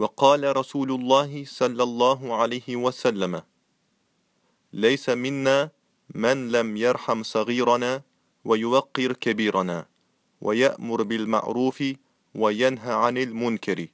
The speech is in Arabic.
وقال رسول الله صلى الله عليه وسلم ليس منا من لم يرحم صغيرنا ويوقر كبيرنا ويأمر بالمعروف وينهى عن المنكر.